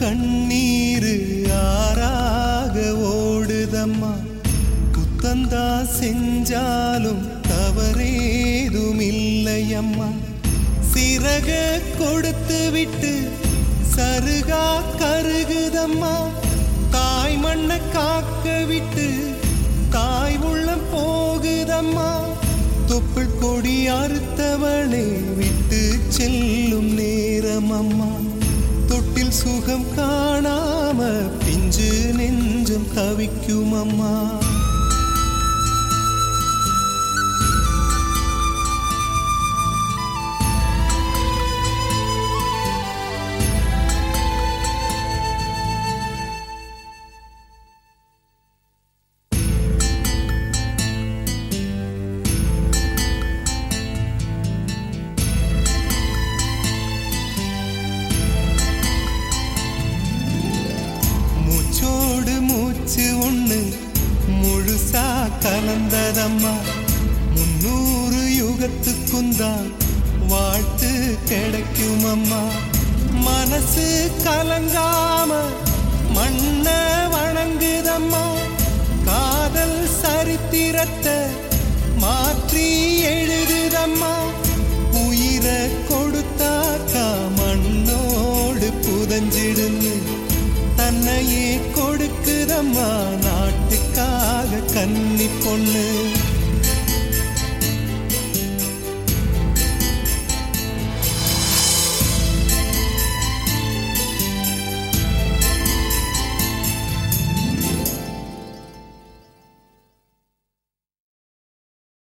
கண்ணீரு ஆறாக ஓடுதம்மா. குத்தந்தா செஞ்சாலும் தவறேதுமில்லையம்மா. சிறக கொடுத்து விட்டு சருகா கருகுதம்மா. தாய் மண்ணை காக்க விட்டு தாய் உள்ள போகுதம்மா. தொப்புள் கொடி அறுத்தவளை விட்டு செல்லும் நேரம் அம்மா சுகம் காணாம பிஞ்சு நெஞ்சம் தவிக்கும் அம்மா கலந்ததம்மா முன்னூறு யுகத்துக்கும் தான் வாழ்த்து கிடைக்கும் அம்மா மனசு கலங்காம மண்ண வணங்குதம்மா. காதல் சரித்திரத்தை மாற்றி எழுதுதம்மா. உயிரை கொடுத்தாக்கா மண்ணோடு புதஞ்சிடுன்னு தன்னையே கொடுக்குதம்மா. நான் கன்னி பொண்ணு.